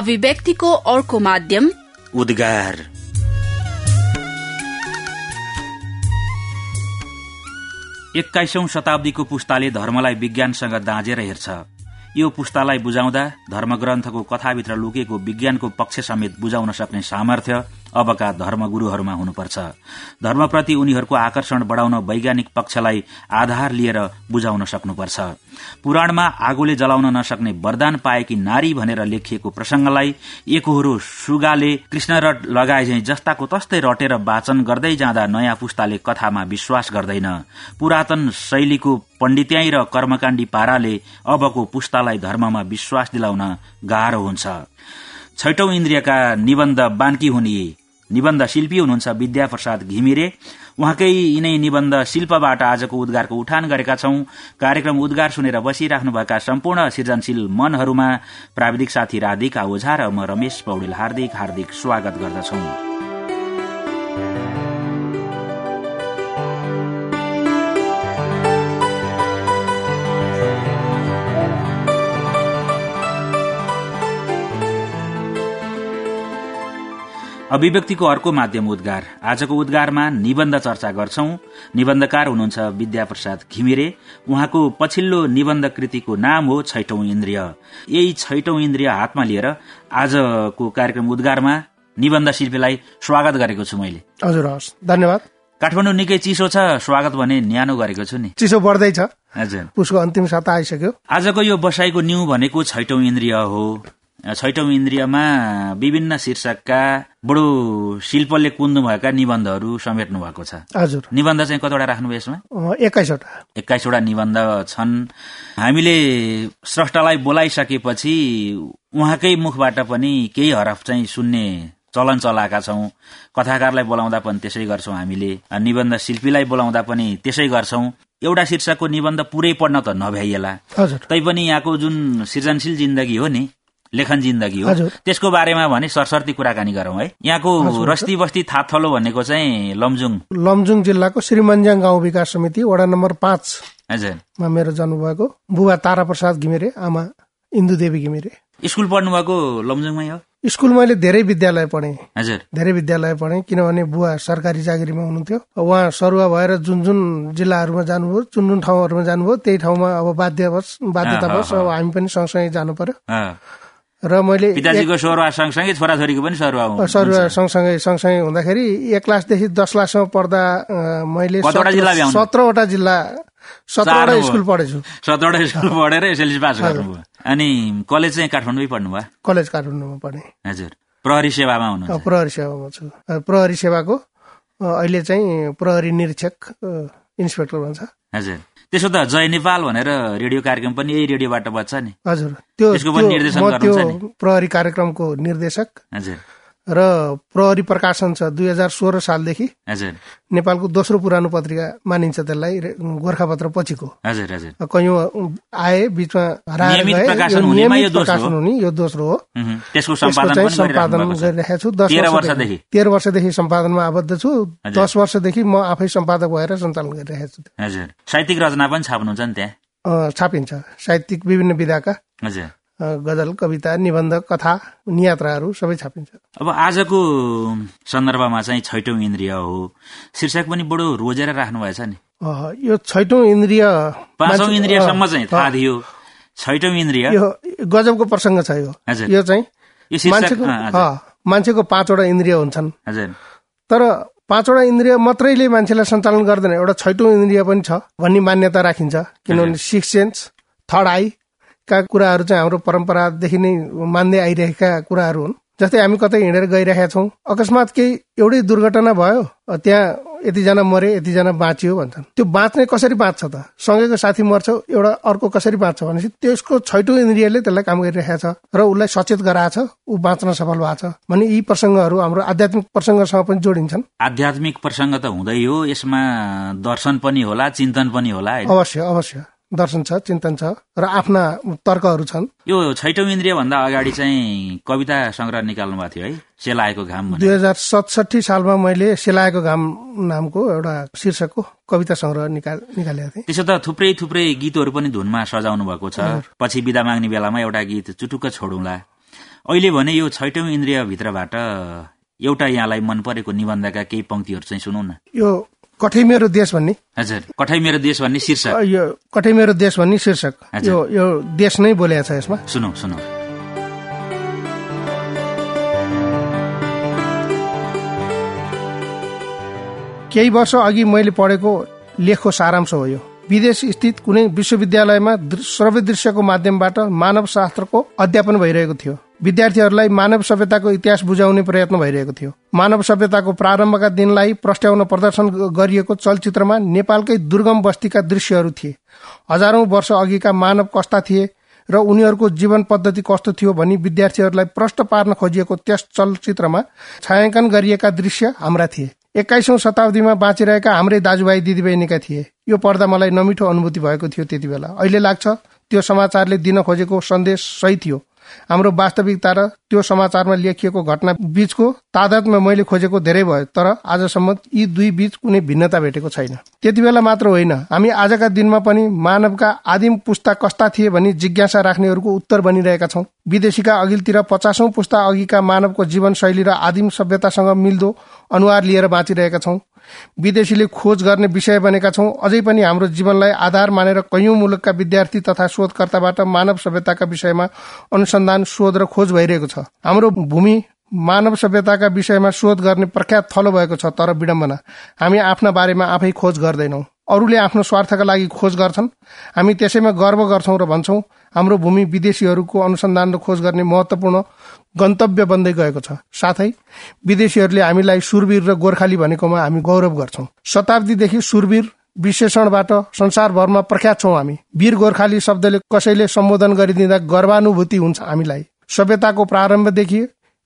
अभिव्यक्तिको अर्को माध्यम उद्गार। एक्काइसौं शताब्दीको पुस्ताले धर्मलाई विज्ञानसँग दाँजेर हेर्छ। यो पुस्तालाई बुझाउँदा धर्मग्रन्थको कथाभित्र लुकेको विज्ञानको पक्ष समेत बुझाउन सक्ने सामर्थ्य अबका धर्मगुरूहरूमा हुनुपर्छ। धर्मप्रति उनीहरूको आकर्षण बढ़ाउन वैज्ञानिक पक्षलाई आधार लिएर बुझाउन सक्नुपर्छ। पुराणमा आगोले जलाउन नसक्ने वरदान पाएकी नारी भनेर लेखिएको प्रसंगलाई एकहोरो सुगाले कृष्ण रट लगाए जस्ताको तस्तै रटेर वाचन गर्दै जाँदा नयाँ पुस्ताले कथामा विश्वास गर्दैन। पुरातन शैलीको पण्डित्याई र कर्मकाण्डी पाराले अबको पुस्तालाई धर्ममा विश्वास दिलाउन गाह्रो हुन्छ। छैटौं इन्द्रियका निबन्ध बान्की हुने निबन्ध शिल्पी हुनुहुन्छ विद्या प्रसाद घिमिरे। उहाँकै यिनै निबन्ध शिल्पबाट आजको उद्गारको उठान गरेका छौं। कार्यक्रम उद्गार सुनेर बसिराख्नुभएका सम्पूर्ण सृजनशील मनहरूमा प्राविधिक साथी राधिका ओझा र म रमेश पौडेल हार्दिक हार्दिक स्वागत गर्दछौं। अभिव्यक्तिको अर्को माध्यम उद्गार। आजको उद्गारमा निबन्ध चर्चा गर्छौं। निबन्धकार हुनुहुन्छ विद्या प्रसाद घिमिरे। उहाँको पछिल्लो निबन्ध कृतिको नाम हो छैटौं इन्द्रिय। यही छैटौं इन्द्रिय हातमा लिएर आजको कार्यक्रम उद्गारमा निबन्ध शिल्पीलाई स्वागत गरेको छु मैले। हजुर हस्। धन्यवाद। काठमाडौँ निकै चिसो छ स्वागत भने न्यानो गरेको छु नि। चिसो बढ्दैछ। हजुर। पुसको अन्तिम साता आइसक्यो। आजको यो बसाईको न्यू भनेको छैटौं इन्द्रिय हो। छैटौं इन्द्रियमा विभिन्न शीर्षकका बडो शिल्पले कुन्नु भएका निबन्धहरू समेट्नु भएको छ। हजुर। निबन्ध चाहिँ कतिवटा राख्नुभयो यसमा? एक्काइसवटा। एक्काइसवटा निबन्ध छन्। हामीले स्रष्टालाई बोलाइसकेपछि उहाँकै मुखबाट पनि केही हरफ चाहिँ सुन्ने चलन चलाएका छौं। कथाकारलाई बोलाउँदा पनि त्यसै गर्छौं हामीले निबन्ध शिल्पीलाई बोलाउँदा पनि त्यसै गर्छौं। एउटा शीर्षकको निबन्ध पुरै पढ्न त नभ्याइएला। तैपनि यहाँको जुन सृजनशील जिन्दगी हो नि लेखन जिन्दगी हो। त्यसको बारेमा भने सरसर्ती कुराकानी गरौँ है। यहाँको रस्ती बस्ती थाथलो भनेको चाहिँ लमजुङ। लमजुङ जिल्लाको श्रीमन्ज्याङ गाउँ विकास समिति वडा नम्बर पाँच। हजुर। मेरो जन्म भएको बुबा तारा प्रसाद घिमिरे आमा इन्दु देवी घिमिरे। स्कुल पढ्नु भएको लमजुङमै हो? स्कुल मैले धेरै विद्यालय पढेँ। हजुर। धेरै विद्यालय पढेँ किनभने बुवा सरकारी चाकरीमा हुनुहुन्थ्यो। उहाँ सरुवा भएर जुन जुन जिल्लाहरूमा जानुभयो जुन जुन ठाउँहरूमा जानुभयो त्यही ठाउँमा अब बाध्यवश बाध्यतावश अब हामी पनि सँगसँगै जानु पर्यो। र मैले पिताजीको सरुवा सँगसँगै छोराछोरीको पनि सरुवा सरुवा सँगसँगै सँगसँगै हुँदाखेरि एक क्लासदेखि दस क्लाससम्म पढ्दा मैले सत्रवटा जिल्ला सत्रवटा स्कुल पढेछु। सत्रवटा स्कुल पढेर एसएलसी पास गर्नुभयो। अनि कलेज चाहिँ काठमाडौँमै पढ्नुभयो? कलेज काठमाडौँमा पढेँ। हजुर। प्रहरी सेवामा हुनु प्रहरी सेवामा छु। प्रहरी सेवाको अहिले चाहिँ प्रहरी निरीक्षक इन्सपेक्टर भन्छ हजुर। त्यसो त जय नेपाल भनेर रेडियो कार्यक्रम पनि यही रेडियोबाट बच्छ नि। हजुर। पनि निर्देशन प्रहरी कार्यक्रमको निर्देशक। हजुर। र प्रहरी प्रकाशन छ दुई हजार सोह्र सालदेखि। हजुर। नेपालको दोस्रो पुरानो पत्रिका मानिन्छ त्यसलाई गोर्खापत्र पछिको। कयौँ आए बिचमा प्रकाशन हुने यो दोस्रो हो? त्यसको सम्पादन गरिरहेको छु। दस वर्षदेखि। तेह्र वर्षदेखि सम्पादनमा आबद्ध छु। दस वर्षदेखि म आफै सम्पादक भएर सञ्चालन गरिरहेको छु। साहित्यिक रचना पनि छाप्नुहुन्छ नि त्यहाँ। छापिन्छ। साहित्यिक विभिन्न विधाका। हजुर। गजल कविता निबन्ध कथा नियात्राहरू सबै छापिन्छ। अब आजको सन्दर्भमा चाहिँ छैटौं इन्द्रिय हो। शीर्षक पनि बडो रोजेर राख्नु भएछ नि यो छैटौं इन्द्रिय पाँचौं इन्द्रियसम्म चाहिँ थाहा थियो छैटौं इन्द्रिय। यो गजबको प्रसङ्ग छ यो। यो चाहिँ मान्छेको पाँचवटा इन्द्रिय हुन्छन्। तर पाँचवटा इन्द्रिय मात्रैले मान्छेलाई सञ्चालन गर्दैन। एउटा छैटौं इन्द्रिय पनि छ भन्ने मान्यता राखिन्छ। किनभने सिक्स सेन्स थर्ड आई का कुराहरू चाहिँ हाम्रो परम्परादेखि नै मान्दै आइरहेका कुराहरू हुन्। जस्तै हामी कतै हिँडेर गइरहेका छौँ। अकस्मात केही एउटै दुर्घटना भयो त्यहाँ यतिजना मरे यतिजना बाँचियो भन्छन्। त्यो बाँच्ने कसरी बाँच्छ त? सँगैको साथी मर्छ एउटा अर्को कसरी बाँच्छ भनेपछि त्यसको छैटौँ इन्द्रियले त्यसलाई काम गरिरहेको छ र उसलाई सचेत गराएको छ ऊ बाँच्न सफल भएको छ भने यी प्रसङ्गहरू हाम्रो आध्यात्मिक प्रसङ्गसँग पनि जोडिन्छन्। आध्यात्मिक प्रसङ्ग त हुँदै हो यसमा दर्शन पनि होला चिन्तन पनि होला। अवश्य अवश्य। दर्शन छ चिन्तन छ र आफ्ना तर्कहरू छन्। यो छैटौँ इन्द्रिय भन्दा अगाडि चाहिँ कविता संग्रह निकाल्नु भएको थियो है सेलाएको घाम दुई हजार सतसठी सालमा मैले सेलाएको घाम नामको एउटा शीर्षकको कविता संग्रह निकालेको थिएँ। त्यसो त थुप्रै थुप्रै गीतहरू पनि धुनमा सजाउनु भएको छ। पछि विदा माग्ने बेलामा एउटा गीत चुटुक्क छोडौँला। अहिले भने यो छैटौँ इन्द्रियभित्रबाट एउटा यहाँलाई मन परेको निबन्धका केही पङ्क्तिहरू चाहिँ सुनौ न। यो कठै मेरो देश भन्ने। हजुर कठै मेरो देश भन्ने शीर्षक। यो कठै मेरो देश भन्ने शीर्षक। यो यो देश नै बोलेको छ यसमा। सुनौ सुनौ। केही वर्ष अघि मैले पढेको लेखको सारांश हो यो। विदेश स्थित कुनै विश्वविद्यालयमा श्रव्य दृश्यको माध्यमबाट मानव शास्त्रको अध्यापन भइरहेको थियो। विद्यार्थीहरूलाई मानव सभ्यताको इतिहास बुझाउने प्रयत्न भइरहेको थियो। मानव सभ्यताको प्रारम्भका दिनलाई प्रस्ट्याउन प्रदर्शन गरिएको चलचित्रमा नेपालकै दुर्गम बस्तीका दृश्यहरू थिए। हजारौं वर्ष अघिका मानव कस्ता थिए र उनीहरूको जीवन पद्धति कस्तो थियो भनी विद्यार्थीहरूलाई प्रष्ट पार्न खोजिएको त्यस चलचित्रमा छायाङ्कन गरिएका दृश्य हाम्रा थिए। एक्काइसौं शताब्दीमा बाँचिरहेका हाम्रै दाजुभाइ दिदीबहिनीका थिए। यो पढ्दा मलाई नमिठो अनुभूति भएको थियो त्यति बेला। अहिले लाग्छ त्यो समाचारले दिन खोजेको सन्देश सही थियो। हाम्रो वास्तविकता र त्यो समाचारमा लेखिएको घटना बीचको तादादमा मैले खोजेको धेरै भयो तर आजसम्म यी दुई बीच कुनै भिन्नता भेटेको छैन। त्यति बेला मात्र होइन हामी आजका दिनमा पनि मानवका आदिम पुस्ता कस्ता थिए भनी जिज्ञासा राख्नेहरूको उत्तर बनिरहेका छौं। विदेशीका अघिल्तिर पचासौं पुस्ता अघिका मानवको जीवनशैली र आदिम सभ्यतासँग मिल्दो अनुहार लिएर बाँचिरहेका छौं। विदेशीले खोज गर्ने विषय बनेका छौं। अझै पनि हाम्रो जीवनलाई आधार मानेर कैयौं मुलुकका विद्यार्थी तथा शोधकर्ताबाट मानव सभ्यताका विषयमा अनुसन्धान शोध र खोज भइरहेको छ। हाम्रो भूमि मानव सभ्यताका विषयमा शोध गर्ने प्रख्यात थलो भएको छ तर विडम्बना। हामी आफ्ना बारेमा आफै खोज गर्दैनौ। अरूले आफ्नो स्वार्थका लागि खोज गर्छन्। हामी त्यसैमा गर्व गर्छौं र भन्छौं हाम्रो भूमि विदेशीहरूको अनुसन्धान र खोज गर्ने महत्वपूर्ण गन्तव्य बन्दै गएको छ। साथै विदेशीहरूले हामीलाई सुरवीर र गोर्खाली भनेकोमा हामी गौरव गर्छौं। शताब्दीदेखि सुरवीर विशेषणबाट संसारभरमा प्रख्यात छौं हामी। वीर गोर्खाली शब्दले कसैले सम्बोधन गरिदिँदा गर्वानुभूति हुन्छ हामीलाई। सभ्यताको प्रारम्भदेखि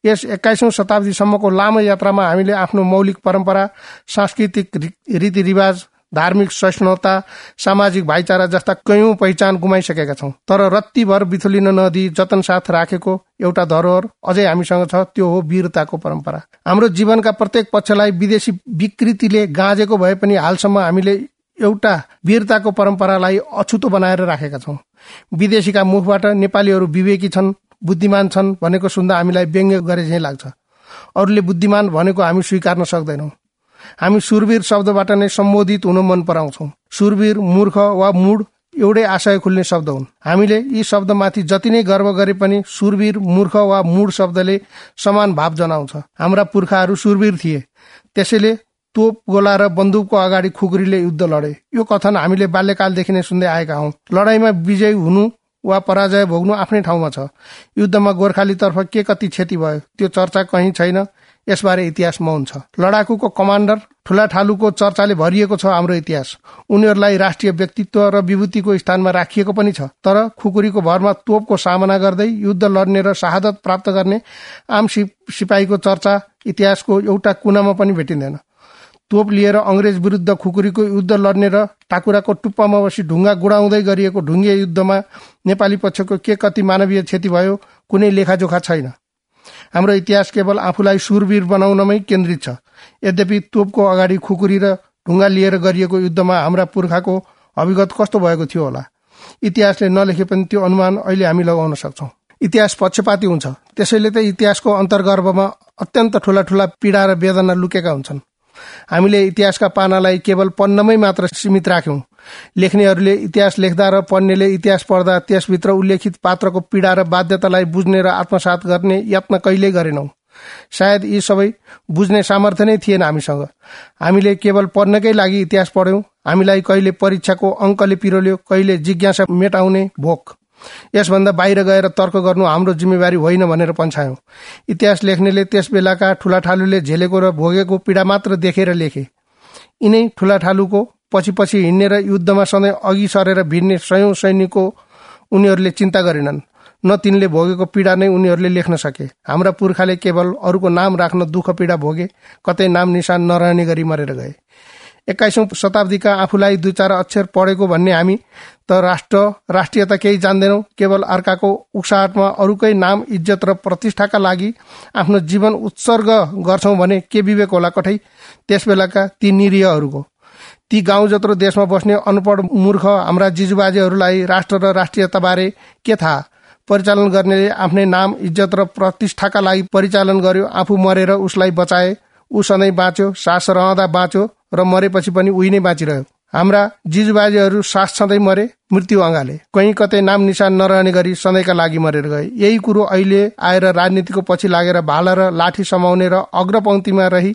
यस एक्काइसौं शताब्दीसम्मको लामो यात्रामा हामीले आफ्नो मौलिक परम्परा सांस्कृतिक रीतिरिवाज धार्मिक सहिष्णुता सामाजिक भाइचारा जस्ता कयौं पहिचान गुमाइसकेका छौं। तर रत्तीभर बिथुलिन नदी जतन साथ राखेको एउटा धरोहर अझै हामीसँग छ त्यो हो वीरताको परम्परा। हाम्रो जीवनका प्रत्येक पक्षलाई विदेशी विकृतिले गाँजेको भए पनि हालसम्म हामीले एउटा वीरताको परम्परालाई अछुतो बनाएर राखेका छौं। विदेशीका मुखबाट नेपालीहरू विवेकी छन् बुद्धिमान छन् भनेको सुन्दा हामीलाई व्यङ्ग्य गरे झै लाग्छ। अरूले बुद्धिमान भनेको हामी स्वीकार्न सक्दैनौ। हामी सुरवीर शब्दबाट नै सम्बोधित हुन मन पराउँछौ। सुरवीर मूर्ख वा मूड एउटै आशय खुल्ने शब्द हुन्। हामीले यी शब्दमाथि जति नै गर्व गरे पनि सुरवीर मूर्ख वा मूड शब्दले समान भाव जनाउँछ। हाम्रा पुर्खाहरू सुरवीर थिए। त्यसैले तोप गोला र बन्दुकको अगाडि खुकुरीले युद्ध लडे। यो कथन हामीले बाल्यकालदेखि नै सुन्दै आएका हौ। लडाईँमा विजय हुनु वा पराजय भोग्नु आफ्नै ठाउँमा छ। युद्धमा गोर्खालीतर्फ के कति क्षति भयो त्यो चर्चा कहीँ छैन। यसबारे इतिहास मौन छ। लडाकुको कमान्डर ठुला ठालुको चर्चाले भरिएको छ हाम्रो इतिहास। उनीहरूलाई राष्ट्रिय व्यक्तित्व र विभूतिको स्थानमा राखिएको पनि छ। तर खुकुरीको भरमा तोपको सामना गर्दै युद्ध लड्ने र शहादत प्राप्त गर्ने आम सिपाहीको चर्चा इतिहासको एउटा कुनामा पनि भेटिँदैन। तोप लिएर अंग्रेज विरुद्ध खुकुरीको युद्ध लड्ने र टाकुराको टुप्पामा बसी ढुङ्गा गुडाउँदै गरिएको ढुङ्गे युद्धमा नेपाली पक्षको के कति मानवीय क्षति भयो कुनै लेखाजोखा छैन। हाम्रो इतिहास केवल आफूलाई सुरवीर बनाउनमै केन्द्रित छ। यद्यपि तोपको अगाडि खुकुरी र ढुङ्गा लिएर गरिएको युद्धमा हाम्रा पुर्खाको अभिगत कस्तो भएको थियो होला? इतिहासले नलेखे पनि त्यो अनुमान अहिले हामी लगाउन सक्छौ। इतिहास पक्षपाती हुन्छ। त्यसैले त इतिहासको अन्तर्गर्भमा अत्यन्त ठूला ठूला पीड़ा र वेदना लुकेका हुन्छन्। हामीले इतिहासका पानालाई केवल पन्नमै मात्र सीमित राख्यौं। लेख्नेहरूले इतिहास लेख्दा र पढ्नेले इतिहास पढ्दा त्यसभित्र उल्लेखित पात्रको पीड़ा र बाध्यतालाई बुझ्ने र आत्मसात गर्ने यत्न कहिल्यै गरेनौं। सायद यी सबै बुझ्ने सामर्थ्य नै थिएन हामीसँग। हामीले केवल पढ्नकै लागि इतिहास पढ्यौं। हामीलाई कहिले परीक्षाको अङ्कले पिरोल्यो कहिले जिज्ञासा मेटाउने भोक। यसभन्दा बाहिर गएर तर्क गर्नु हाम्रो जिम्मेवारी होइन भनेर पन्छायौं। इतिहास लेख्नेले त्यस बेलाका ठूला ठालुले झेलेको र भोगेको पीड़ा मात्र देखेर लेखे। यिनै ठूला ठालुको पछि पछि हिँड्ने र युद्धमा सधैँ अघि सरेर भिड्ने सयौं सैनिकको उनीहरूले चिन्ता गरेनन्। न तिनले भोगेको पीड़ा नै उनीहरूले लेख्न सके। हाम्रा पुर्खाले केवल अरूको नाम राख्न दुःख पीड़ा भोगे कतै नाम निशान नरहने गरी मरेर गए। एक्काइसौं शताब्दीका आफूलाई दुई चार अक्षर पढेको भन्ने हामी त राष्ट्र राष्ट्रियता केही जान्दैनौ। केवल अर्काको उक्साहटमा अरूकै नाम इज्जत र प्रतिष्ठाका लागि आफ्नो जीवन उत्सर्ग गर्छौ भने के विवेक होला कठै? त्यस बेलाका ती निरीहहरूको ती गाउँ जत्रो देशमा बस्ने अनपढ मूर्ख हाम्रा जिजुबाजेहरूलाई राष्ट्र र राष्ट्रियताबारे के थाहा? परिचालन गर्नेले आफ्नै नाम इज्जत र प्रतिष्ठाका लागि परिचालन गर्यो आफू मरेर उसलाई बचाए ऊ सधैँ बाँच्यो सास रहँदा बाँच्यो र मरेपछि पनि उही नै बाँचिरह्यो। हाम्रा जिजुबाजीहरू सास छँदै मरे मृत्यु अँगाले। कहीँ कतै नाम निशान नरहने गरी सधैँका लागि मरेर गए। यही कुरो अहिले आएर राजनीतिको पछि लागेर भाला र लाठी समाउने र अग्रपङ्क्तिमा रही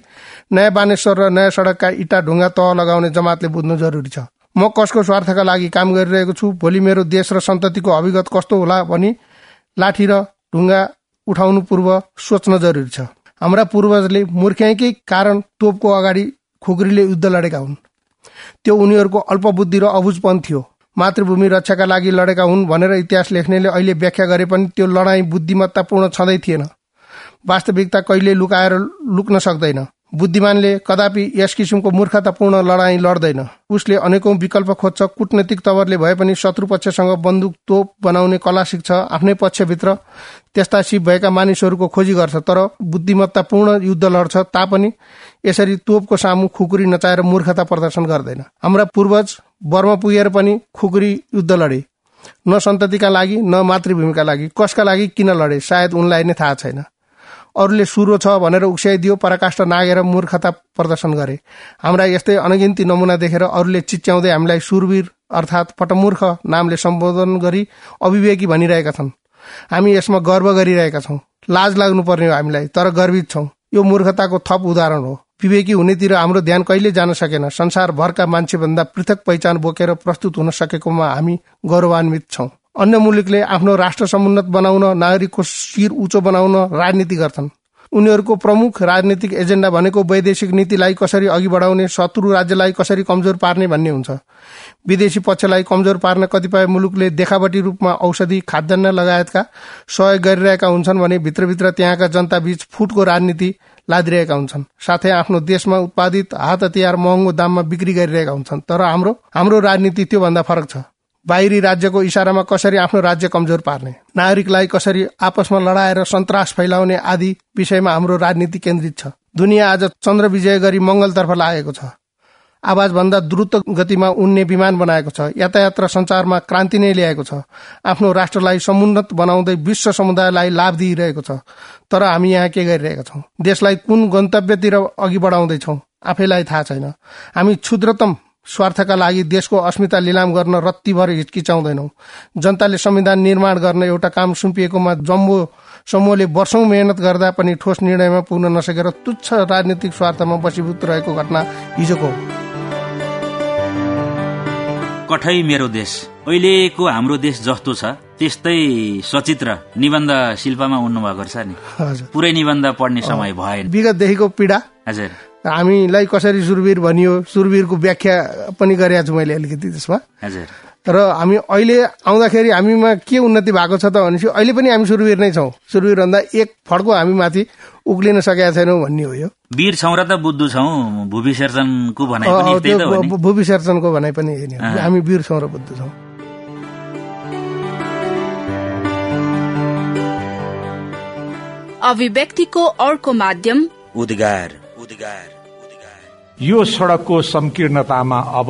नयाँ बानेश्वर र नयाँ सड़कका इटा ढुङ्गा तह लगाउने जमातले बुझ्नु जरुरी छ। म कसको स्वार्थका लागि काम गरिरहेको छु? भोलि मेरो देश र सन्ततिको अभिगत कस्तो होला भनी लाठी र ढुङ्गा उठाउनु पूर्व सोच्न जरुरी छ। हाम्रा पूर्वजले मूर्ख्याकै कारण तोपको अगाडि खुकुरीले युद्ध लडेका हुन्। त्यो उनीहरूको अल्पबुद्धि र अबुझपन थियो। मातृभूमि रक्षाका लागि लडेका हुन् भनेर इतिहास लेख्नेले अहिले व्याख्या गरे पनि त्यो लडाईँ बुद्धिमत्तापूर्ण छँदै थिएन। वास्तविकता कहिले लुकाएर लुक्न सक्दैन। बुद्धिमानले कदापि यस किसिमको मूर्खतापूर्ण लडाईँ लड्दैन। उसले अनेकौं विकल्प खोज्छ कुटनैतिक तवरले भए पनि शत्रु पक्षसँग बन्दुक तोप बनाउने कला सिक्छ आफ्नै पक्षभित्र त्यस्ता सिप भएका मानिसहरूको खोजी गर्छ तर बुद्धिमत्तापूर्ण युद्ध लड्छ तापनि यसरी तोपको सामु खुकुरी नचाएर मूर्खता प्रदर्शन गर्दैन। हाम्रा पूर्वज बर्मा पुगेर पनि खुकुरी युद्ध लडे। न सन्ततिका लागि न मातृभूमिका लागि। कसका लागि किन लडे? सायद उनलाई नै थाहा छैन। अरूले सुरो छ भनेर उक्स्याइदियो पराकाष्ठ नागेर मूर्खता प्रदर्शन गरे। हाम्रा यस्तै अनगिन्ती नमुना देखेर अरूले चिच्याउँदै हामीलाई सुरवीर अर्थात् पटमूर्ख नामले सम्बोधन गरी अभिवेकी भनिरहेका छन्। हामी यसमा गर्व गरिरहेका छौँ। लाज लाग्नुपर्ने हो हामीलाई तर गर्वित छौँ। यो मूर्खताको थप उदाहरण हो। विवेकी हुनेतिर हाम्रो ध्यान कहिले जान सकेन। संसारभरका मान्छेभन्दा पृथक पहिचान बोकेर प्रस्तुत हुन सकेकोमा हामी गौरवान्वित छौँ। अन्य मुलुकले आफ्नो राष्ट्र समुन्नत बनाउन नागरिकको शिर उचो बनाउन राजनीति गर्छन्। उनीहरूको प्रमुख राजनीतिक एजेन्डा भनेको वैदेशिक नीतिलाई कसरी अघि बढाउने शत्रु राज्यलाई कसरी कमजोर पार्ने भन्ने हुन्छ। विदेशी पक्षलाई कमजोर पार्न कतिपय मुलुकले देखावटी रूपमा औषधि खाद्यान्न लगायतका सहयोग गरिरहेका हुन्छन् भने भित्रभित्र त्यहाँका जनता बीच फुटको राजनीति लादिरहेका हुन्छन्। साथै आफ्नो देशमा उत्पादित हात हतियार महँगो दाममा बिक्री गरिरहेका हुन्छन्। तर हाम्रो हाम्रो राजनीति त्योभन्दा फरक छ। बाहिरी राज्यको इसारामा कसरी आफ्नो राज्य कमजोर पार्ने? नागरिकलाई कसरी आपसमा लडाएर सन्तास फैलाउने आदि विषयमा हाम्रो राजनीति केन्द्रित छ। दुनियाँ आज चन्द्र विजय गरी मंगलतर्फ लागेको छ। आवाज भन्दा द्रुत गतिमा उड्ने विमान बनाएको छ। यातायात र संचारमा क्रान्ति नै ल्याएको छ। आफ्नो राष्ट्रलाई समुन्नत बनाउँदै विश्व समुदायलाई लाभ दिइरहेको छ। तर हामी यहाँ के गरिरहेका छौँ? देशलाई कुन गन्तव्यतिर अघि बढाउँदैछौ? आफैलाई थाहा छैन। हामी क्षुद्रतम स्वार्थका लागि देशको अस्मिता लिलाम गर्न रत्तीभर हिचकिचाउँदैनौ। जनताले संविधान निर्माण गर्न एउटा काम सुम्पिएकोमा जम्बो समूहले वर्षौं मेहनत गर्दा पनि ठोस निर्णयमा पुग्न नसकेर तुच्छ राजनीतिक स्वार्थमा बसीभूत रहेको घटना हिजोको कठै मेरो देश। अहिलेको हाम्रो देश जस्तो छ त्यस्तै सचित्र निबन्ध शिल्पमा उड्नु भएको रहेछ नि। पुरै निबन्ध पढ्ने समय भएन। विगतदेखिको पीडा। हजुर। हामीलाई कसरी सुरवीर भनियो सुरवीरको व्याख्या पनि गरेका छु मैले अलिकति त्यसमा। र हामी अहिले आउँदाखेरि हामीमा के उन्नति भएको छ त भनेपछि अहिले पनि हामी सुरवीर नै छौँ। सुरवीर भन्दा एक फड्को हामी माथि उक्लिन सकेका छैनौँ भन्ने हो यो। वीर छौँ र त बुद्धु छौँ। भूवि सर्जनको भनाइ भूवि सर्जनको भनाइ पनि हामी वीर छौँ र बुद्धु छौँ। अभिव्यक्तिको अर्को माध्यम उद्गार। यो सड़कको संकीर्णतामा अब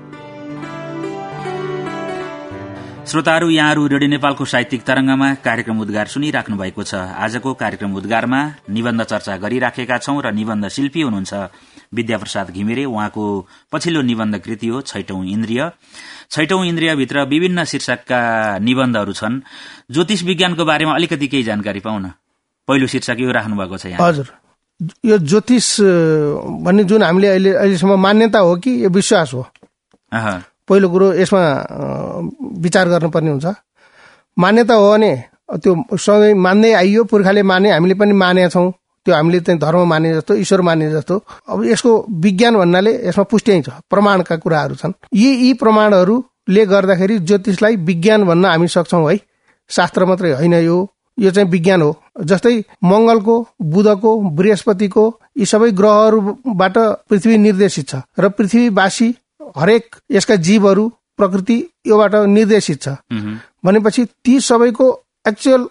श्रोताहरू यहाँहरू रेडियो नेपालको साहित्यिक तरंगमा कार्यक्रम उद्गार सुनिराख्नु भएको छ। आजको कार्यक्रम उद्गारमा निबन्ध चर्चा गरिराखेका छौं र निबन्ध शिल्पी हुनुहुन्छ विद्याप्रसाद घिमिरे। उहाँको पछिल्लो निबन्ध कृति हो छैटौं इन्द्रिय। छैटौं इन्द्रियभित्र विभिन्न शीर्षकका निबन्धहरू छन्। ज्योतिष विज्ञानको बारेमा अलिकति केही जानकारी पाउन। पहिलो शीर्षक यो राख्नु भएको छ हजुर। यो ज्योतिष भन्ने जुन हामीले अहिले अहिलेसम्म मान्यता हो कि यो विश्वास हो? पहिलो कुरो यसमा विचार गर्नुपर्ने हुन्छ। मान्यता हो भने त्यो सधैँ मान्दै आइयो पुर्खाले माने हामीले पनि मानेका छौँ। त्यो हामीले चाहिँ धर्म माने जस्तो ईश्वर माने जस्तो। अब यसको विज्ञान भन्नाले यसमा पुष्टि छ प्रमाणका कुराहरू छन्। यी यी प्रमाणहरूले गर्दाखेरि ज्योतिषलाई विज्ञान भन्न हामी सक्छौँ है। शास्त्र मात्रै होइन यो। यो चाहिँ विज्ञान हो। जस्तै मङ्गलको बुधको बृहस्पतिको यी सबै ग्रहहरूबाट पृथ्वी निर्देशित छ। र पृथ्वीवासी हरेक यसका जीवहरू प्रकृति योबाट निर्देशित छ। भनेपछि ती सबैको एक्चुअल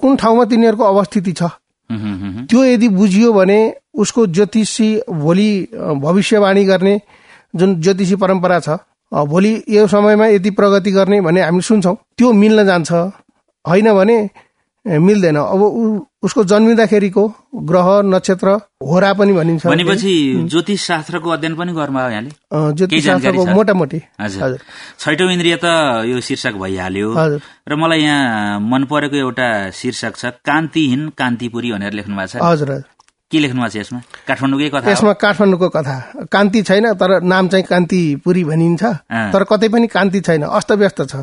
कुन ठाउँमा तिनीहरूको अवस्थिति छ? त्यो यदि बुझियो भने उसको ज्योतिषी भोलि भविष्यवाणी गर्ने जुन ज्योतिषी परम्परा छ भोलि यो समयमा यति प्रगति गर्ने भने हामी सुन्छौँ त्यो मिल्न जान्छ। होइन भने मिल्दैन। अब उसको जन्मिँदाखेरिको ग्रह नक्षत्र होरा पनि भनिन्छ। भनेपछि ज्योतिष शास्त्रको अध्ययन पनि गर्नुभयो यहाँले? ज्योतिष शास्त्रको मोटामोटी। हजुर। छैटौँ इन्द्रिय त यो शीर्षक भइहाल्यो। र मलाई यहाँ मन परेको एउटा शीर्षक छ कान्तिहीन कान्तिपुरी भनेर लेख्नु भएको छ हजुर। के लेख्नु भएको छ यसमा? काठमाडौँकै कथा यसमा काठमाडौँको कथा। कान्ति छैन तर नाम चाहिँ कान्तिपुरी भनिन्छ। तर कतै पनि कान्ति छैन अस्तव्यस्त छ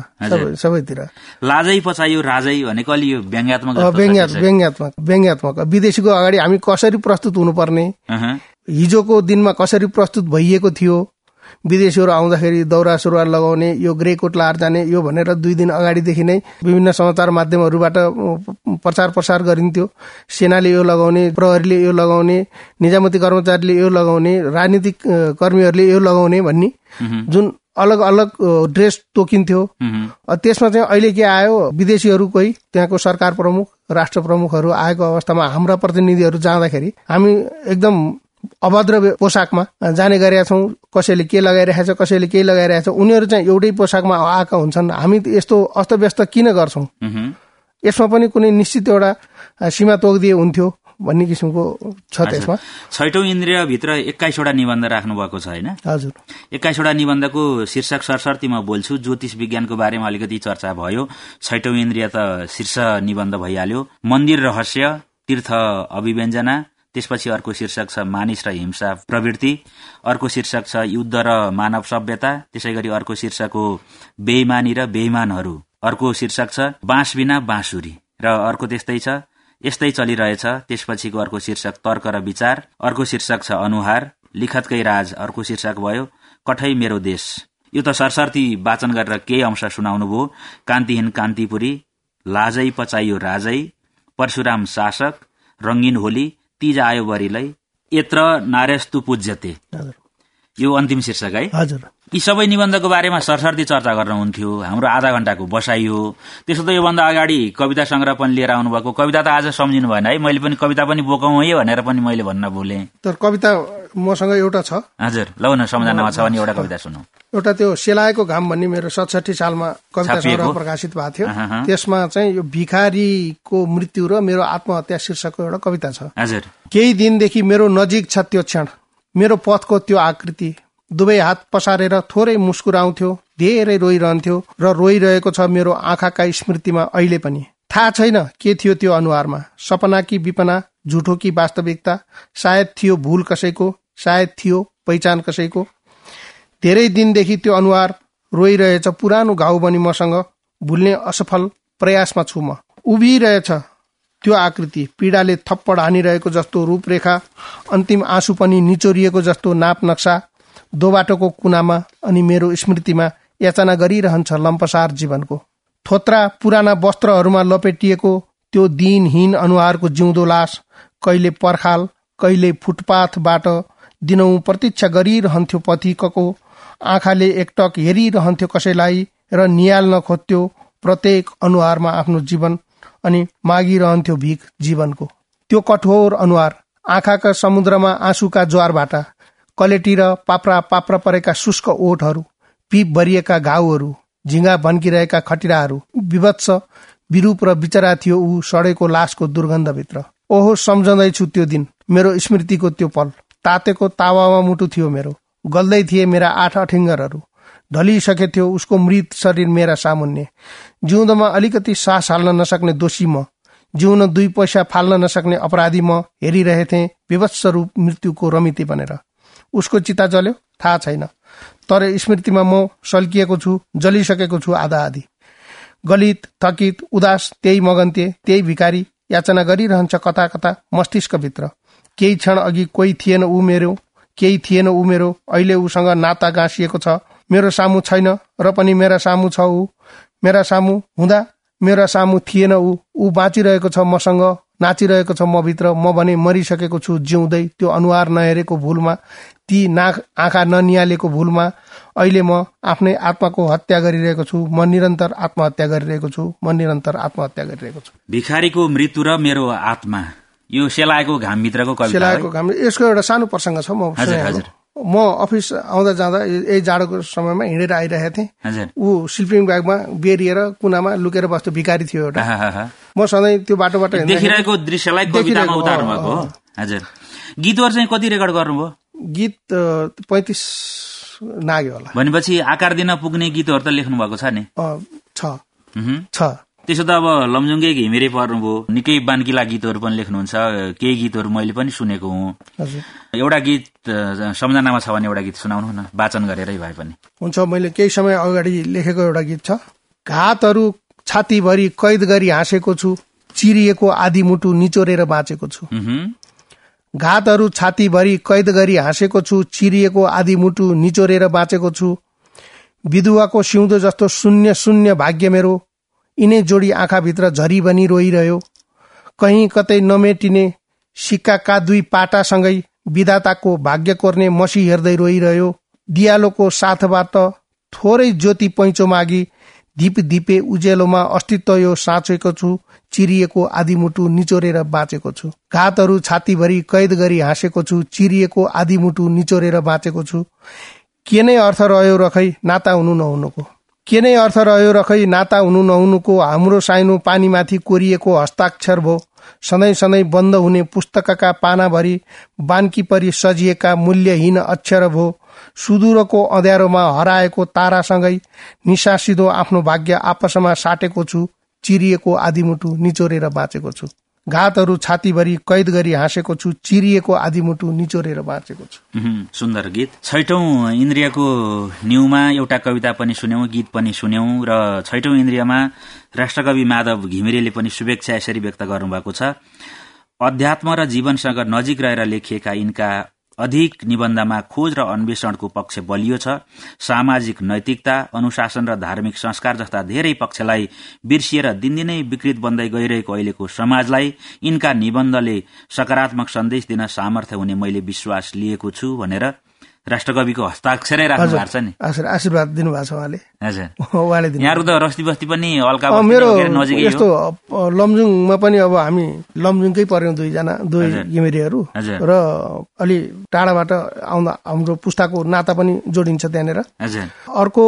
सबैतिर। लाजै पचायो राजै भनेको अलि यो व्यङ्ग्यात्मक व्यङ्ग्यात्मक व्यङ्ग्यात्मक विदेशीको अगाडि हामी कसरी प्रस्तुत हुनुपर्ने? हिजोको दिनमा कसरी प्रस्तुत भइएको थियो? विदेशीहरू आउँदाखेरि दौरा सुरुवाल लगाउने यो ग्रे कोट लाएर जाने यो भनेर दुई दिन अगाडिदेखि नै विभिन्न समाचार माध्यमहरूबाट प्रचार प्रसार गरिन्थ्यो। सेनाले यो लगाउने प्रहरीले यो लगाउने निजामती कर्मचारीले यो लगाउने राजनीतिक कर्मीहरूले यो लगाउने भन्ने जुन अलग अलग ड्रेस तोकिन्थ्यो। त्यसमा चाहिँ अहिले के आयो विदेशीहरू कोही त्यहाँको सरकार प्रमुख राष्ट्र प्रमुखहरू आएको अवस्थामा हाम्रा प्रतिनिधिहरू जाँदाखेरि हामी एकदम अभद्र पोसाकमा जाने गरेका छौँ कसैले के लगाइरहेको छ कसैले केही लगाइरहेको छ उनीहरू चाहिँ एउटै पोसाकमा आएका हुन्छन्। हामी यस्तो अस्तव्यस्त किन गर्छौँ? यसमा पनि कुनै निश्चित एउटा सीमा तोकिदिए हुन्थ्यो भन्ने किसिमको छ त्यसमा। छैटौँ इन्द्रियभित्र एक्काइसवटा निबन्ध राख्नु भएको छ होइन? हजुर। एक्काइसवटा निबन्धको शीर्षक सरसर्ती म बोल्छु। ज्योतिष विज्ञानको बारेमा अलिकति चर्चा भयो। छैटौँ इन्द्रिय त शीर्ष निबन्ध भइहाल्यो। मन्दिर रहस्य तीर्थ अभिव्यञ्जना त्यसपछि अर्को शीर्षक छ मानिस र हिंसा प्रवृत्ति। अर्को शीर्षक छ युद्ध र मानव सभ्यता। त्यसै गरी अर्को शीर्षक हो बेइमानी र बेइमानहरू। अर्को शीर्षक छ बाँस बिना बाँसुरी। र अर्को त्यस्तै छ यस्तै चलिरहेछ। त्यसपछिको अर्को शीर्षक तर्क र विचार। अर्को शीर्षक छ अनुहार। लिखतकै राज। अर्को शीर्षक भयो कठै मेरो देश। यो त सरसर्ती वाचन गरेर केही अंश सुनाउनु भयो कान्तिहीन कान्तिपुरी लाजै पचाइयो राजै। परशुराम शासक रंगीन होली तीज आयो बरीलाई यत्र नारेस्तु पूज्यते। यो अन्तिम शीर्षक है। हजुर। यी सबै निबन्धको बारेमा सरसर्ती चर्चा गर्नुहुन्थ्यो हाम्रो आधा घण्टाको बसाइ हो त्यसो त योभन्दा अगाडि कविता संग्रह पनि लिएर आउनुभएको कविता त आज सम्झिनु भएन है। मैले पनि कविता पनि बोकौँ है भनेर पनि मैले भन्न भुलेँ। तर कविता मसँग एउटा छ। हजुर लौ न सम्झनामा छ भने एउटा कविता सुनौ। एउटा त्यो सेलाएको घाम भन्ने मेरो सतसठी सालमा कविता संग्रह प्रकाशित भएको थियो। त्यसमा चाहिँ यो भिखारीको मृत्यु र मेरो आत्महत्या शीर्षकको एउटा कविता छ। हजुर। केही दिनदेखि मेरो नजिक छ त्यो क्षण। मेरो पथको त्यो आकृति। दुवै हात पसारेर थोरै मुस्कुराउँथ्यो धेरै रोइरहन्थ्यो र रोइरहेको छ मेरो आँखाका स्मृतिमा अहिले पनि। थाहा छैन के थियो त्यो अनुहारमा। सपना कि विपना झुठो कि वास्तविकता सायद थियो भूल कसैको सायद थियो पहिचान कसैको। धेरै दिनदेखि त्यो अनुहार रोइरहेछ पुरानो घाउ बनी मसँग भुल्ने असफल प्रयासमा छु म। उभिरहेछ त्यो आकृति पीडाले थप्पड हानिरहेको जस्तो रूपरेखा अन्तिम आँसु पनि निचोरिएको जस्तो नाप नक्सा दोबाटोको कुनामा अनि मेरो स्मृतिमा याचना गरिरहन्छ लम्पसार जीवनको। थोत्रा पुराना वस्त्रहरूमा लपेटिएको त्यो दिनहीन अनुहारको जिउँदो लास कहिले पर्खाल कहिले फुटपाथबाट दिनौं प्रतीक्षा गरिरहन्थ्यो पथिकको आँखाले एकटक हेरिरहन्थ्यो कसैलाई र निहाल्न खोज्थ्यो प्रत्येक अनुहारमा आफ्नो जीवन अनि मागिरहन्थ्यो भिख जीवनको। त्यो कठोर अनुहार आँखाका समुद्रमा आँसुका ज्वारबाट कलेटी र पाप्रा पाप्रा परेका शुष्क ओठहरू पिप भरिएका घाउहरू झिङ्गा भन्किरहेका खटिराहरू विभत्स विरूप र बिचरा थियो ऊ सडेको लासको दुर्गन्धभित्र। ओहो सम्झँदैछु त्यो दिन मेरो स्मृतिको त्यो पल। तातेको तावामा मुटु थियो मेरो। गल्दै थिए मेरा आठ अठिङ्गरहरू। ढलिसके थियो उसको मृत शरीर मेरा सामुन्ने। जिउँदोमा अलिकति सास हाल्न नसक्ने दोषी म। जिउन दुई पैसा फाल्न नसक्ने अपराधी म। हेरिरहेथे विवत्स रूप मृत्युको रमिति बनेर। उसको चिता जल्यो। थाहा छैन। तर स्मृतिमा म सल्किएको छु जलिसकेको छु आधा आधी। गलित थकित उदास त्यही मगन्ते त्यही भिकारी याचना गरिरहन्छ कता कता मस्तिष्कभित्र। केही क्षण अघि कोही थिएन ऊ मेरो केही थिएन ऊ मेरो अहिले उसँग नाता गाँसिएको छ। मेरो सामु छैन र पनि मेरा सामु छ ऊ। मेरा सामु हुँदा मेरा सामु थिएन ऊ। ऊ बाँचिरहेको छ मसँग नाचिरहेको छ म भित्र म भने मरिसकेको छु जिउँदै त्यो अनुहार नहेरेको भुलमा ती नाक आँखा ननिहालेको भुलमा अहिले म आफ्नै आत्माको हत्या गरिरहेको छु म निरन्तर आत्महत्या गरिरहेको छु म निरन्तर आत्महत्या गरिरहेको छु। भिखारीको मृत्यु र मेरो आत्मा यो सेलाएको घामभित्रको सेलाएको घाम यसको एउटा सानो प्रसङ्ग छ म। म अफिस आउँदा जाँदा यही जाडोको समयमा हिँडेर आइरहेको थिएँ। ऊ स्लिपिङ ब्यागमा बेरिएर कुनामा लुकेर बस्थ्यो भिकारी थियो एउटा। म सधैँ त्यो बाटोबाट देखिरहेको दृश्यलाई कवितामा उतार्नु भएको हो। हजुर। गीतहरू चाहिँ कति रेकर्ड गर्नुभयो? गीत पैतिस नाग्यो होला। भनेपछि आकार दिन पुग्ने गीतहरू त लेख्नु भएको छ नि? अँ, छ। त्यसो त अब लमजुङ्गे घिमिरे पर्नुभयो। निकै बान्किला गीतहरू पनि लेख्नुहुन्छ। केही गीतहरू मैले पनि सुनेको हुँ। एउटा गीत सम्झनामा छ भने एउटा गीत सुनाउनु न। वाचन गरेरै भए पनि। हुन्छ मैले केही समय अगाडि लेखेको एउटा गीत छ। घातहरू छातीभरि कैद गरी हाँसेको छु चिरिएको आधी मुटु निचोरेर बाँचेको छु। घातहरू छातीभरि कैद गरी हाँसेको छु चिरिएको आधी मुटु निचोरेर बाँचेको छु। विधुवाको सिउँदो जस्तो शून्य शून्य भाग्य मेरो। यिनै जोडी आँखाभित्र झरी बनी रोइरह्यो। कहीँ कतै नमेटिने सिक्काका दुई पाटासँगै विधाताको भाग्य कोर्ने मसी हेर्दै रोइरह्यो। दियालोको साथबाट थोरै ज्योति पैँचो मागी दिप दिपे उज्यालोमा अस्तित्व यो साँचेको छु चिरिएको आदिमुटु निचोरेर बाँचेको छु। घातहरू छातीभरि कैद गरी हाँसेको छु चिरिएको आदिमुटु निचोरेर बाँचेको छु। के नै अर्थ रह्यो रखै नाता हुनु नहुनुको। के नै अर्थ रह्यो रखै नाता हुनु नहुनुको हाम्रो साइनो पानीमाथि कोरिएको हस्ताक्षर भो। सधैँ सधैँ बन्द हुने पुस्तकका पानाभरि बान्की परि सजिएका मूल्यहीन अक्षर भो। सुदूरको अँध्यारोमा हराएको तारासँगै निसासिदो आफ्नो भाग्य आपसमा साटेको छु चिरिएको आदिमुटु निचोरेर बाँचेको छु। घातहरू छातीभरि कैद गरी हाँसेको छु चिरिएको आदिमुटु निचोरेर बाँचेको छु। सुन्दर गीत। छैटौं इन्द्रियको न्युमा एउटा कविता पनि सुन्यौं गीत पनि सुन्यौं र छैटौं इन्द्रियमा राष्ट्रकवि माधव घिमिरेले पनि शुभेच्छा यसरी व्यक्त गर्नुभएको छ। अध्यात्म र जीवनसँग नजिक रहेर लेखिएका यिनका अधिक निबन्धमा खोज र अन्वेषणको पक्ष बलियो छ। सामाजिक नैतिकता अनुशासन र धार्मिक संस्कार जस्ता धेरै पक्षलाई बिर्सिएर दिनदिनै विकृत बन्दै गइरहेको अहिलेको समाजलाई यिनका निबन्धले सकारात्मक सन्देश दिन सामर्थ्य हुने मैले विश्वास लिएको छु भनेर राष्ट्रकविको हस्ताक्षरै राख्नु भएको छ नि। हजुर आशीर्वाद दिनुभएको छ उहाँले। हजुर। उहाँले दिनु यहाँहरू त रस्ती बस्ती पनि हल्का मेरो नजिकै यस्तो लमजुङमा पनि अब हामी लमजुङकै पर्यौँ दुईजना दुई। घिमिरेहरू। र अलि टाढाबाट आउँदा हाम्रो पुस्ताको नाता पनि जोडिन्छ त्यहाँनिर। अर्को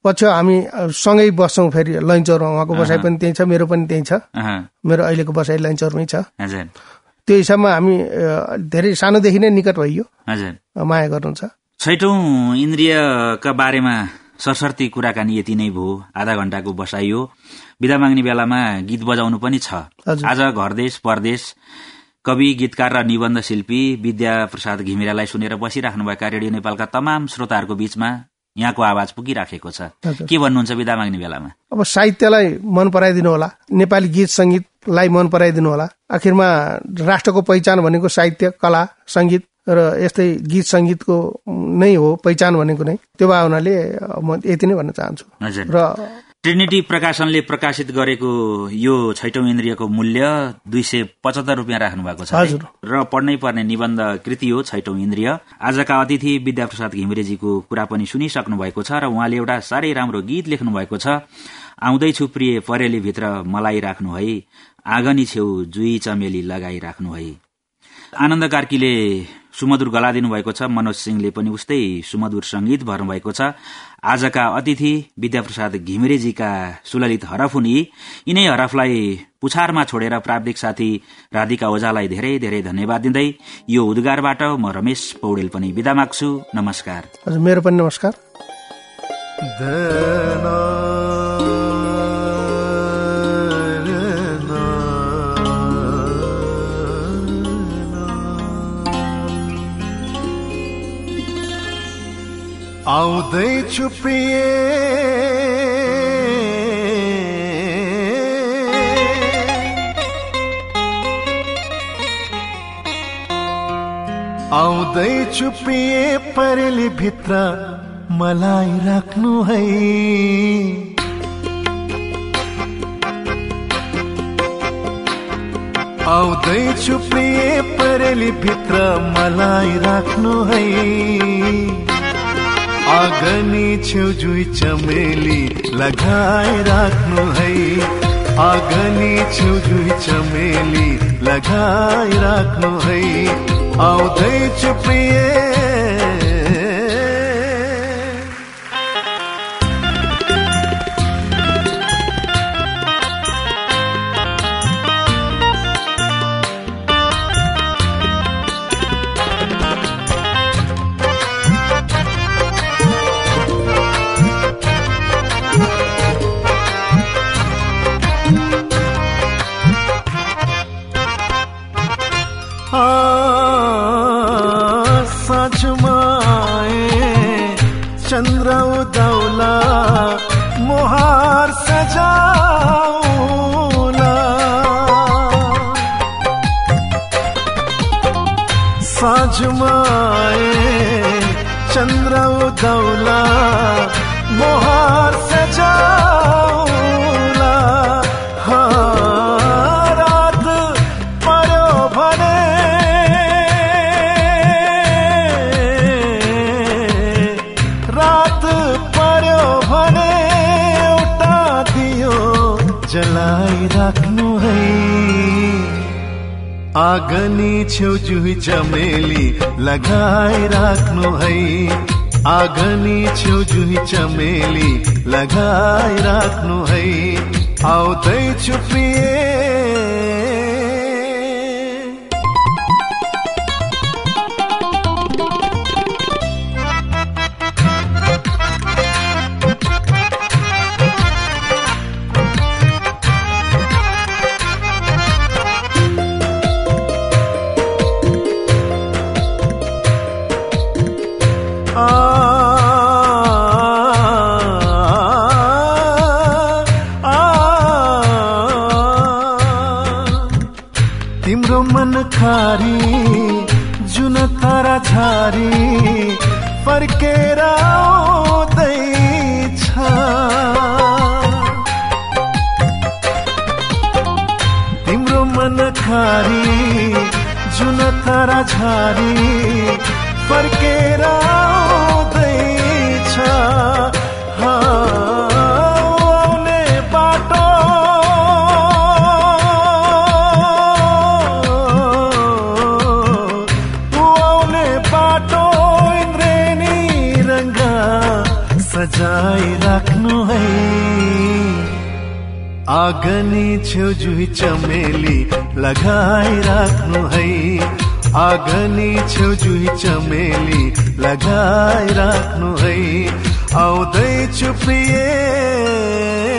पक्ष हामी सँगै बस्छौँ फेरि लैनचौरमा उहाँको बसाइ पनि त्यही छ मेरो पनि त्यही छ। मेरो अहिलेको बसाइ लैनचौरमै छ। त्यो हिसाबमा हामी धेरै सानोदेखि नै निकट भइयो। माया गर्नुहुन्छ। छैटौं इन्द्रियका बारेमा सरसर्ती कुराकानी यति नै भयो। आधा घण्टाको बसाइयो। विदा माग्ने बेलामा गीत बजाउनु पनि छ। आज घरदेश परदेश कवि गीतकार र निबन्ध शिल्पी विद्या प्रसाद घिमिरालाई सुनेर बसिराख्नुभएका रेडियो नेपालका तमाम श्रोताहरूको बीचमा यहाँको आवाज पुगिराखेको छ। के भन्नुहुन्छ विदा माग्ने बेलामा? अब साहित्यलाई मन पराइदिनु होला। नेपाली गीत सङ्गीतलाई मन पराइदिनु होला। आखिरमा राष्ट्रको पहिचान भनेको साहित्य कला सङ्गीत र यस्तै गीत सङ्गीतको नै हो पहिचान भनेको नै त्यो भए हुनाले म यति नै भन्न चाहन्छु। र ट्रिनिटी प्रकाशनले प्रकाशित गरेको यो छैटौं इन्द्रियको मूल्य दुई सय पचहत्तर रुपियाँ राख्नु भएको छ? हजुर। र पढ्नै पर्ने निबन्ध कृति हो छैटौं इन्द्रिय। आजका अतिथि विद्याप्रसाद घिमिरेजीको कुरा पनि सुनिसक्नु भएको छ र उहाँले एउटा साह्रै राम्रो गीत लेख्नु भएको छ। आउँदैछु प्रिय परेली भित्र मलाई राख्नु है आँगनी छेउ जुई चमेली लगाई राख्नु है। आनन्द कार्कीले सुमधुर गला दिनुभएको छ। मनोज सिंहले पनि उस्तै सुमधुर संगीत भर्नुभएको छ। आजका अतिथि विद्याप्रसाद घिमिरेजीका सुललित हरफ हुन् यिनै हरफलाई पुछारमा छोडेर प्राविधिक साथी राधिका ओझालाई धेरै धेरै धन्यवाद दिँदै यो उद्गारबाट म रमेश पौडेल पनि विदा माग्छु। नमस्कार। हजुर मेरो पनि नमस्कार। आउँदैछु प्रिय आउँदैछु प्रिय भित्र मलाई राख्नु है। आउँदैछु प्रिय परेली भित्र मलाई राख्नु है। आगनी छेउ जुई चमेली लगाए राख्नु है। आगनी छेउ जुई चमेली लगाए राख्नु है। आउँदैछु प्रिय जलाइराख्नु है। आगनी छेउ जुही चमेली लगाइराख्नु है। आगनी छेउ जुही चमेली लगाइराख्नु है। आउँदैछु प्रिय तारा छारी फर्केर आउँदैछ। तिम्रो मन खारी जुन तारा छारी फर्केर आउँदैछ। सजाइराख्नु है। आगनी छेउ जुही चमेली लगाइराख्नु है। आगनी छेउ जुही चमेली लगाइराख्नु है। आउँदैछु प्रिय।